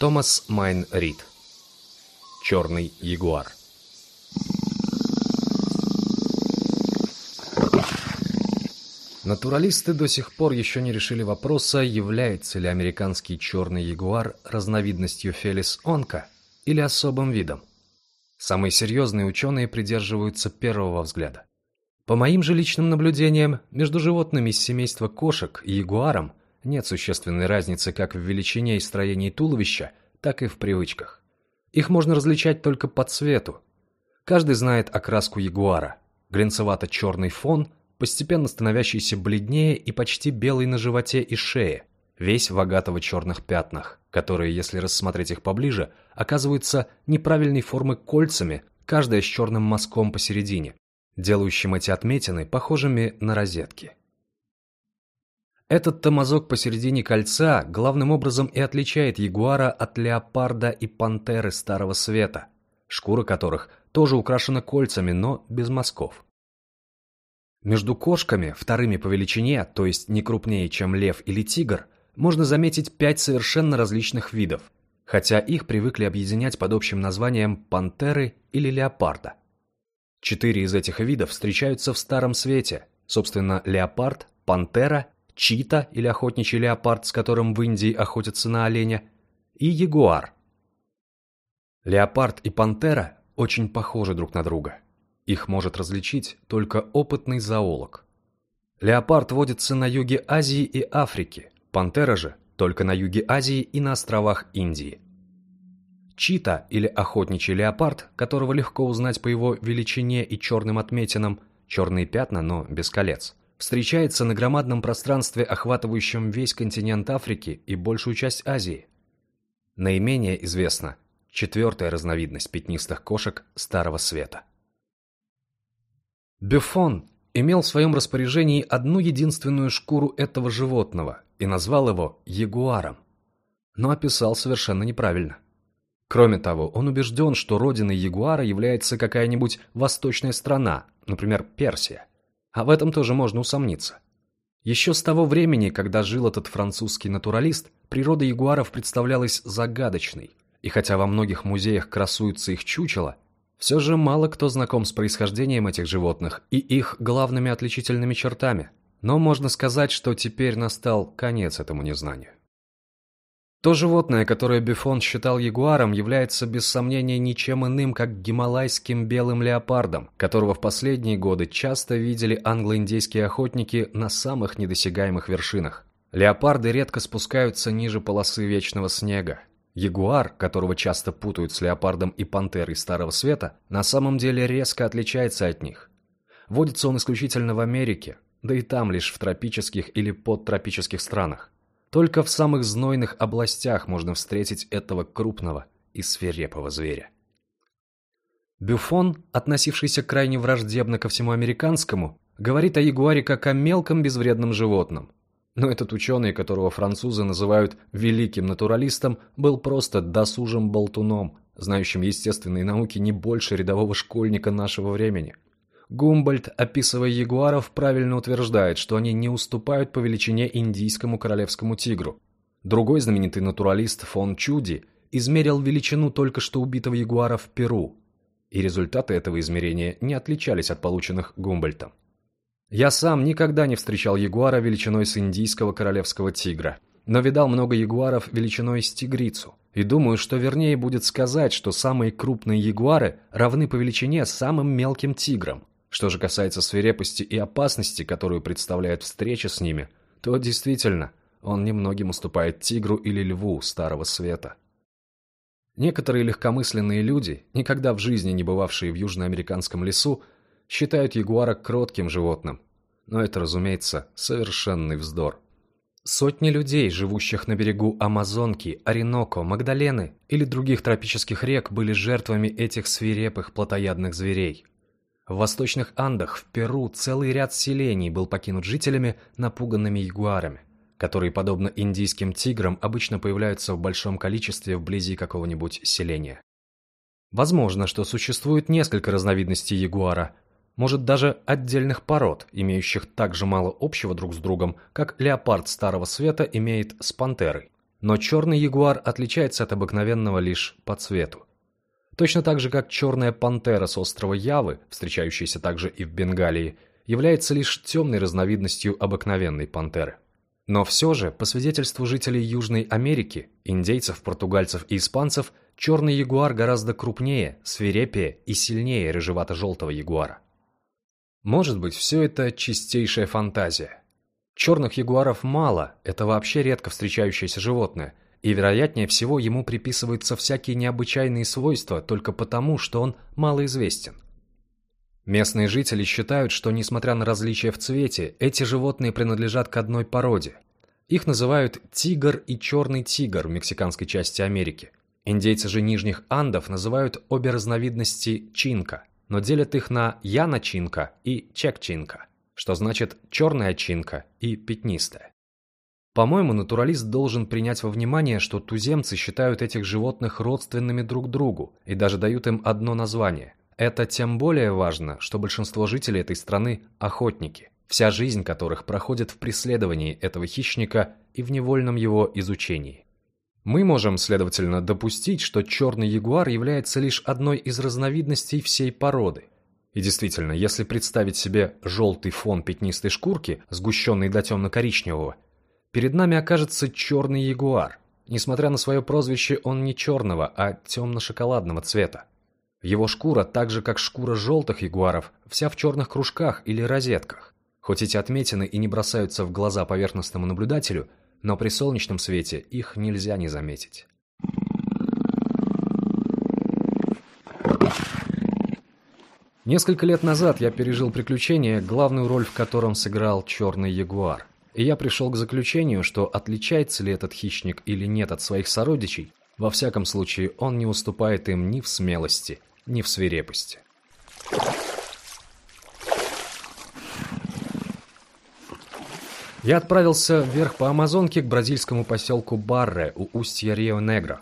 Томас Майн Рид. Черный ягуар. Натуралисты до сих пор еще не решили вопроса, является ли американский черный ягуар разновидностью Фелис онка или особым видом. Самые серьезные ученые придерживаются первого взгляда. По моим же личным наблюдениям, между животными из семейства кошек и ягуаром нет существенной разницы как в величине и строении туловища, так и в привычках. Их можно различать только по цвету. Каждый знает окраску ягуара. Глинцевато-черный фон, постепенно становящийся бледнее и почти белый на животе и шее, весь в агатово-черных пятнах, которые, если рассмотреть их поближе, оказываются неправильной формы кольцами, каждая с черным мазком посередине, делающим эти отметины похожими на розетки. Этот томазок посередине кольца главным образом и отличает ягуара от леопарда и пантеры Старого Света, шкура которых тоже украшена кольцами, но без мазков. Между кошками, вторыми по величине, то есть не крупнее, чем лев или тигр, можно заметить пять совершенно различных видов, хотя их привыкли объединять под общим названием пантеры или леопарда. Четыре из этих видов встречаются в Старом Свете, собственно, леопард, пантера, чита или охотничий леопард, с которым в Индии охотятся на оленя, и ягуар. Леопард и пантера очень похожи друг на друга. Их может различить только опытный зоолог. Леопард водится на юге Азии и Африки, Пантера же только на юге Азии и на островах Индии. Чита или охотничий леопард, которого легко узнать по его величине и черным отметинам, черные пятна, но без колец, встречается на громадном пространстве, охватывающем весь континент Африки и большую часть Азии. Наименее известна четвертая разновидность пятнистых кошек Старого Света. Бюфон имел в своем распоряжении одну единственную шкуру этого животного и назвал его ягуаром, но описал совершенно неправильно. Кроме того, он убежден, что родиной ягуара является какая-нибудь восточная страна, например, Персия. А в этом тоже можно усомниться. Еще с того времени, когда жил этот французский натуралист, природа ягуаров представлялась загадочной, и хотя во многих музеях красуются их чучела, все же мало кто знаком с происхождением этих животных и их главными отличительными чертами, но можно сказать, что теперь настал конец этому незнанию. То животное, которое Бифон считал ягуаром, является без сомнения ничем иным, как гималайским белым леопардом, которого в последние годы часто видели англо-индейские охотники на самых недосягаемых вершинах. Леопарды редко спускаются ниже полосы вечного снега, Ягуар, которого часто путают с леопардом и пантерой Старого Света, на самом деле резко отличается от них. Водится он исключительно в Америке, да и там лишь в тропических или подтропических странах. Только в самых знойных областях можно встретить этого крупного и свирепого зверя. Бюфон, относившийся крайне враждебно ко всему американскому, говорит о ягуаре как о мелком безвредном животном – но этот ученый, которого французы называют великим натуралистом, был просто досужим болтуном, знающим естественные науки не больше рядового школьника нашего времени. Гумбольд, описывая ягуаров, правильно утверждает, что они не уступают по величине индийскому королевскому тигру. Другой знаменитый натуралист фон Чуди измерил величину только что убитого ягуара в Перу, и результаты этого измерения не отличались от полученных Гумбольтом. Я сам никогда не встречал ягуара величиной с индийского королевского тигра, но видал много ягуаров величиной с тигрицу. И думаю, что вернее будет сказать, что самые крупные ягуары равны по величине самым мелким тиграм. Что же касается свирепости и опасности, которую представляет встреча с ними, то действительно, он немногим уступает тигру или льву Старого Света. Некоторые легкомысленные люди, никогда в жизни не бывавшие в южноамериканском лесу, считают ягуара кротким животным. Но это, разумеется, совершенный вздор. Сотни людей, живущих на берегу Амазонки, Ореноко, Магдалены или других тропических рек, были жертвами этих свирепых плотоядных зверей. В восточных Андах, в Перу, целый ряд селений был покинут жителями, напуганными ягуарами, которые, подобно индийским тиграм, обычно появляются в большом количестве вблизи какого-нибудь селения. Возможно, что существует несколько разновидностей ягуара, может даже отдельных пород, имеющих так же мало общего друг с другом, как леопард Старого Света имеет с пантерой. но черный ягуар отличается от обыкновенного лишь по цвету. Точно так же, как черная пантера с острова Явы, встречающаяся также и в Бенгалии, является лишь темной разновидностью обыкновенной пантеры. Но все же, по свидетельству жителей Южной Америки, индейцев, португальцев и испанцев, черный ягуар гораздо крупнее, свирепее и сильнее рыжевато-желтого ягуара. Может быть, все это чистейшая фантазия. Черных ягуаров мало, это вообще редко встречающееся животное, и вероятнее всего ему приписываются всякие необычайные свойства только потому, что он малоизвестен. Местные жители считают, что, несмотря на различия в цвете, эти животные принадлежат к одной породе. Их называют тигр и черный тигр в мексиканской части Америки. Индейцы же Нижних Андов называют обе разновидности чинка, но делят их на яна-чинка и чек-чинка, что значит черная чинка и пятнистая. По-моему, натуралист должен принять во внимание, что туземцы считают этих животных родственными друг другу и даже дают им одно название это тем более важно, что большинство жителей этой страны – охотники, вся жизнь которых проходит в преследовании этого хищника и в невольном его изучении. Мы можем, следовательно, допустить, что черный ягуар является лишь одной из разновидностей всей породы. И действительно, если представить себе желтый фон пятнистой шкурки, сгущенный до темно-коричневого, перед нами окажется черный ягуар. Несмотря на свое прозвище, он не черного, а темно-шоколадного цвета. Его шкура, так же как шкура желтых ягуаров, вся в черных кружках или розетках. Хоть эти отметины и не бросаются в глаза поверхностному наблюдателю, но при солнечном свете их нельзя не заметить. Несколько лет назад я пережил приключение, главную роль в котором сыграл черный ягуар. И я пришел к заключению, что отличается ли этот хищник или нет от своих сородичей, во всяком случае он не уступает им ни в смелости, ни в свирепости. Я отправился вверх по Амазонке к бразильскому поселку Барре у устья Рио-Негро.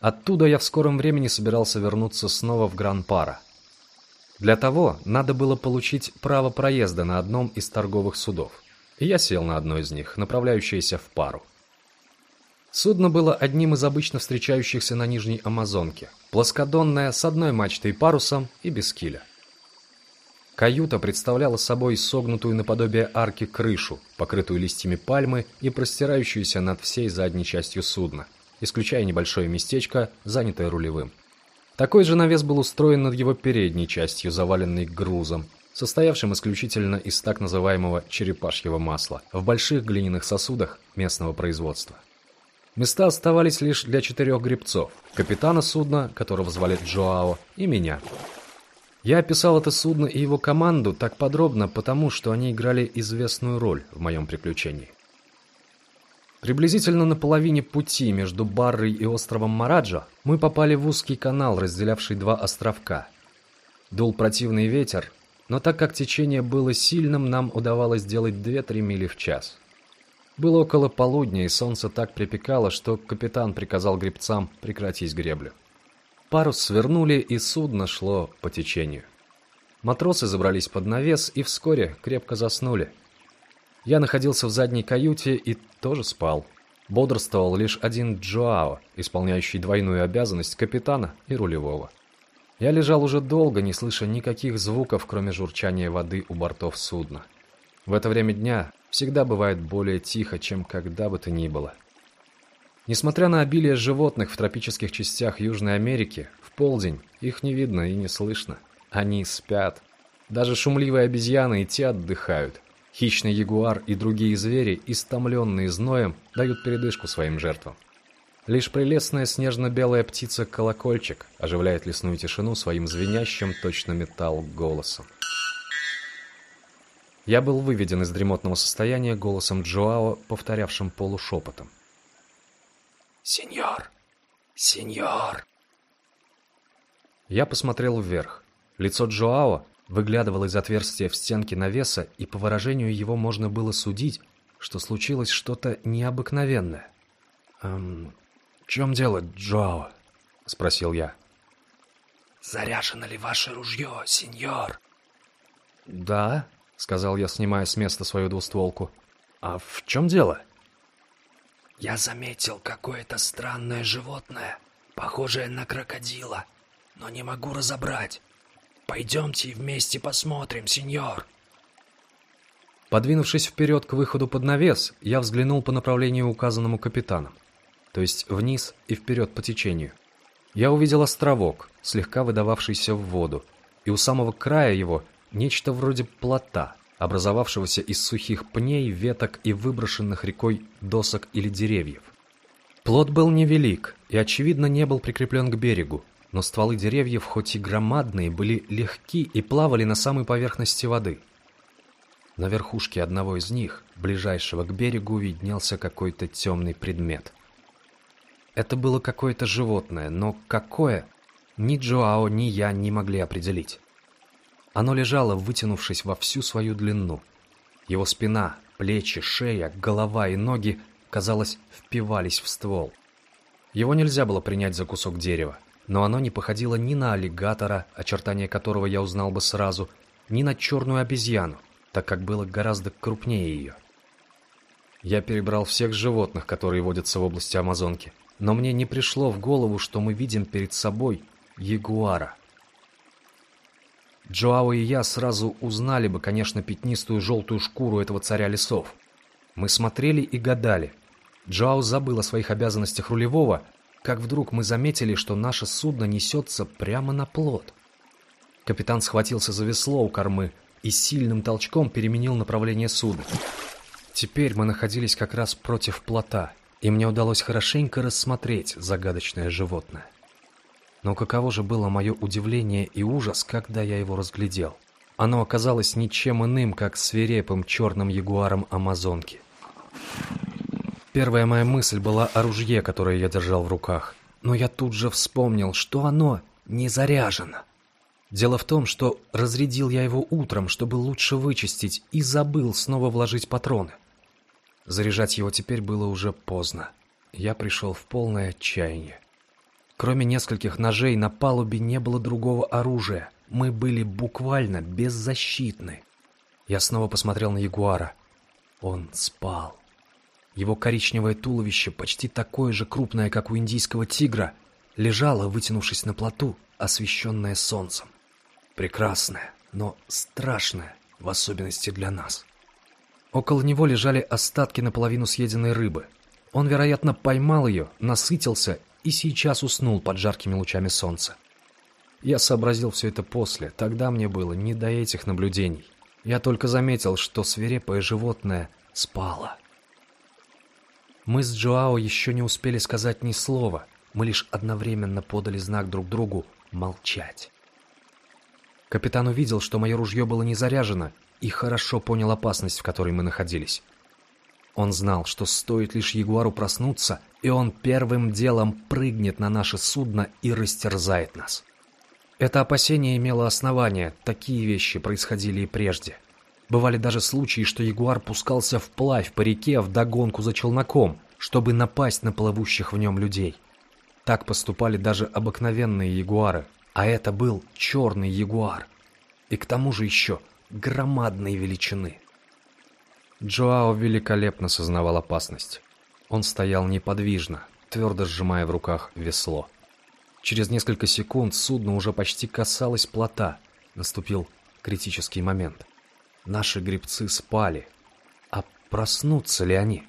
Оттуда я в скором времени собирался вернуться снова в Гран-Пара. Для того надо было получить право проезда на одном из торговых судов. И я сел на одно из них, направляющееся в Пару. Судно было одним из обычно встречающихся на Нижней Амазонке, плоскодонное, с одной мачтой и парусом и без киля. Каюта представляла собой согнутую наподобие арки крышу, покрытую листьями пальмы и простирающуюся над всей задней частью судна, исключая небольшое местечко, занятое рулевым. Такой же навес был устроен над его передней частью, заваленной грузом, состоявшим исключительно из так называемого черепашьего масла в больших глиняных сосудах местного производства. Места оставались лишь для четырех гребцов, капитана судна, которого звали Джоао, и меня. Я описал это судно и его команду так подробно, потому что они играли известную роль в моем приключении. Приблизительно на половине пути между Баррой и островом Мараджо мы попали в узкий канал, разделявший два островка. Дул противный ветер, но так как течение было сильным, нам удавалось делать 2-3 мили в час. Было около полудня, и солнце так припекало, что капитан приказал гребцам прекратить греблю. Парус свернули, и судно шло по течению. Матросы забрались под навес и вскоре крепко заснули. Я находился в задней каюте и тоже спал. Бодрствовал лишь один Джоао, исполняющий двойную обязанность капитана и рулевого. Я лежал уже долго, не слыша никаких звуков, кроме журчания воды у бортов судна. В это время дня всегда бывает более тихо, чем когда бы то ни было. Несмотря на обилие животных в тропических частях Южной Америки, в полдень их не видно и не слышно. Они спят. Даже шумливые обезьяны и те отдыхают. Хищный ягуар и другие звери, истомленные зноем, дают передышку своим жертвам. Лишь прелестная снежно-белая птица-колокольчик оживляет лесную тишину своим звенящим точно металл голосом. Я был выведен из дремотного состояния голосом Джоао, повторявшим полушепотом. «Сеньор! Сеньор!» Я посмотрел вверх. Лицо Джоао выглядывало из отверстия в стенке навеса, и по выражению его можно было судить, что случилось что-то необыкновенное. «Эм, в чем дело, Джоао?» — спросил я. «Заряжено ли ваше ружье, сеньор?» «Да», — сказал я, снимая с места свою двустволку. «А в чем дело?» Я заметил какое-то странное животное, похожее на крокодила, но не могу разобрать. Пойдемте вместе посмотрим, сеньор. Подвинувшись вперед к выходу под навес, я взглянул по направлению, указанному капитаном, то есть вниз и вперед по течению. Я увидел островок, слегка выдававшийся в воду, и у самого края его нечто вроде плота, образовавшегося из сухих пней, веток и выброшенных рекой досок или деревьев. Плот был невелик и, очевидно, не был прикреплен к берегу, но стволы деревьев, хоть и громадные, были легки и плавали на самой поверхности воды. На верхушке одного из них, ближайшего к берегу, виднелся какой-то темный предмет. Это было какое-то животное, но какое, ни Джоао, ни я не могли определить. Оно лежало, вытянувшись во всю свою длину. Его спина, плечи, шея, голова и ноги, казалось, впивались в ствол. Его нельзя было принять за кусок дерева, но оно не походило ни на аллигатора, очертания которого я узнал бы сразу, ни на черную обезьяну, так как было гораздо крупнее ее. Я перебрал всех животных, которые водятся в области Амазонки, но мне не пришло в голову, что мы видим перед собой ягуара. Джоао и я сразу узнали бы, конечно, пятнистую желтую шкуру этого царя лесов. Мы смотрели и гадали. Джоао забыл о своих обязанностях рулевого, как вдруг мы заметили, что наше судно несется прямо на плот. Капитан схватился за весло у кормы и сильным толчком переменил направление судна. Теперь мы находились как раз против плота, и мне удалось хорошенько рассмотреть загадочное животное. Но каково же было мое удивление и ужас, когда я его разглядел. Оно оказалось ничем иным, как свирепым черным ягуаром Амазонки. Первая моя мысль была о ружье, которое я держал в руках. Но я тут же вспомнил, что оно не заряжено. Дело в том, что разрядил я его утром, чтобы лучше вычистить, и забыл снова вложить патроны. Заряжать его теперь было уже поздно. Я пришел в полное отчаяние. Кроме нескольких ножей на палубе не было другого оружия. Мы были буквально беззащитны. Я снова посмотрел на Ягуара. Он спал. Его коричневое туловище, почти такое же крупное, как у индийского тигра, лежало, вытянувшись на плоту, освещенное солнцем. Прекрасное, но страшное, в особенности для нас. Около него лежали остатки наполовину съеденной рыбы. Он, вероятно, поймал ее, насытился и сейчас уснул под жаркими лучами солнца. Я сообразил все это после, тогда мне было не до этих наблюдений. Я только заметил, что свирепое животное спало. Мы с Джоао еще не успели сказать ни слова, мы лишь одновременно подали знак друг другу молчать. Капитан увидел, что мое ружье было не заряжено, и хорошо понял опасность, в которой мы находились. Он знал, что стоит лишь Ягуару проснуться, и он первым делом прыгнет на наше судно и растерзает нас. Это опасение имело основание, такие вещи происходили и прежде. Бывали даже случаи, что Ягуар пускался вплавь по реке в догонку за челноком, чтобы напасть на плывущих в нем людей. Так поступали даже обыкновенные ягуары, а это был черный ягуар. И к тому же еще громадной величины. Джоао великолепно сознавал опасность. Он стоял неподвижно, твердо сжимая в руках весло. Через несколько секунд судно уже почти касалось плота. Наступил критический момент. Наши гребцы спали. А проснутся ли они?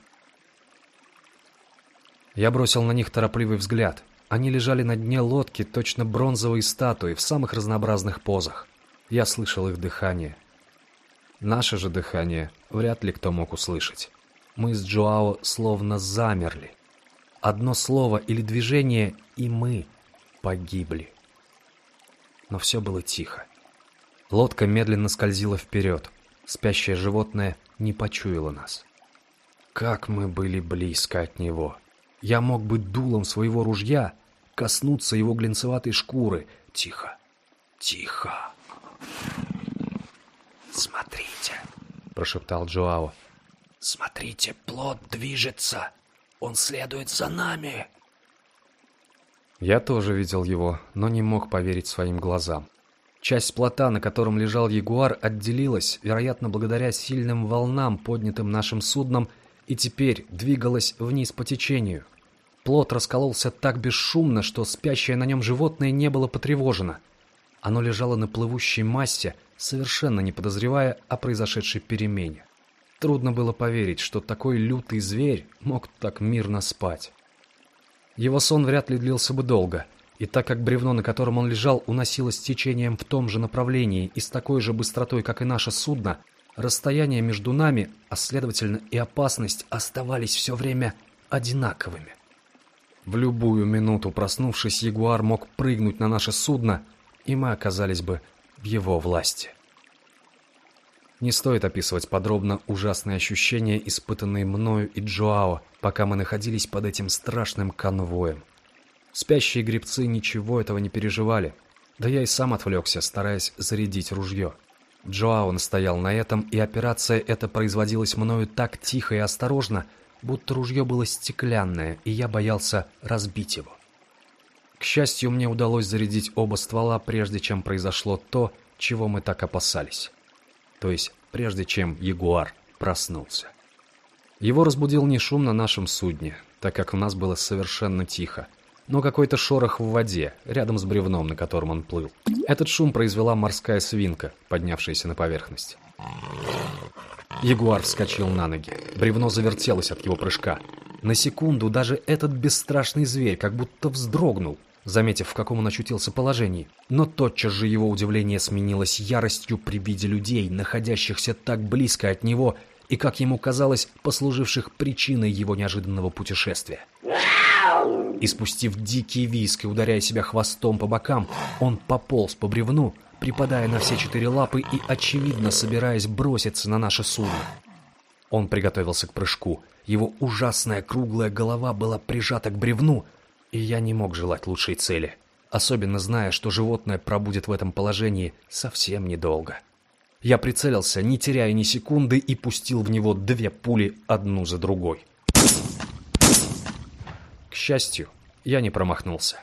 Я бросил на них торопливый взгляд. Они лежали на дне лодки, точно бронзовые статуи, в самых разнообразных позах. Я слышал их дыхание, Наше же дыхание вряд ли кто мог услышать. Мы с Джоао словно замерли. Одно слово или движение, и мы погибли. Но все было тихо. Лодка медленно скользила вперед. Спящее животное не почуяло нас. Как мы были близко от него. Я мог быть дулом своего ружья, коснуться его глинцеватой шкуры. Тихо, тихо. «Смотрите!» — прошептал Джоао. «Смотрите, плод движется! Он следует за нами!» Я тоже видел его, но не мог поверить своим глазам. Часть плота, на котором лежал ягуар, отделилась, вероятно, благодаря сильным волнам, поднятым нашим судном, и теперь двигалось вниз по течению. Плот раскололся так бесшумно, что спящее на нем животное не было потревожено. Оно лежало на плывущей массе, совершенно не подозревая о произошедшей перемене. Трудно было поверить, что такой лютый зверь мог так мирно спать. Его сон вряд ли длился бы долго, и так как бревно, на котором он лежал, уносилось течением в том же направлении и с такой же быстротой, как и наше судно, расстояние между нами, а следовательно и опасность, оставались все время одинаковыми. В любую минуту, проснувшись, ягуар мог прыгнуть на наше судно, и мы оказались бы в его власти. Не стоит описывать подробно ужасные ощущения, испытанные мною и Джоао, пока мы находились под этим страшным конвоем. Спящие гребцы ничего этого не переживали, да я и сам отвлекся, стараясь зарядить ружье. Джоао настоял на этом, и операция эта производилась мною так тихо и осторожно, будто ружье было стеклянное, и я боялся разбить его. К счастью, мне удалось зарядить оба ствола, прежде чем произошло то, чего мы так опасались то есть прежде чем Ягуар проснулся. Его разбудил не шум на нашем судне, так как у нас было совершенно тихо, но какой-то шорох в воде, рядом с бревном, на котором он плыл. Этот шум произвела морская свинка, поднявшаяся на поверхность. Ягуар вскочил на ноги. Бревно завертелось от его прыжка. На секунду даже этот бесстрашный зверь как будто вздрогнул, заметив, в каком он очутился положении. Но тотчас же его удивление сменилось яростью при виде людей, находящихся так близко от него и, как ему казалось, послуживших причиной его неожиданного путешествия. Испустив дикий виск и ударяя себя хвостом по бокам, он пополз по бревну, припадая на все четыре лапы и, очевидно, собираясь броситься на наше судно. Он приготовился к прыжку. Его ужасная круглая голова была прижата к бревну, и я не мог желать лучшей цели, особенно зная, что животное пробудет в этом положении совсем недолго. Я прицелился, не теряя ни секунды, и пустил в него две пули одну за другой. К счастью, я не промахнулся.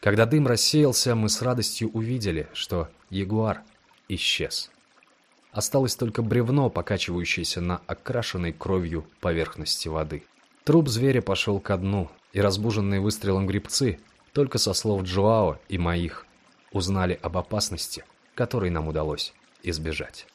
Когда дым рассеялся, мы с радостью увидели, что ягуар исчез. Осталось только бревно, покачивающееся на окрашенной кровью поверхности воды. Труп зверя пошел ко дну, и разбуженные выстрелом грибцы, только со слов Джоао и моих, узнали об опасности, которой нам удалось избежать.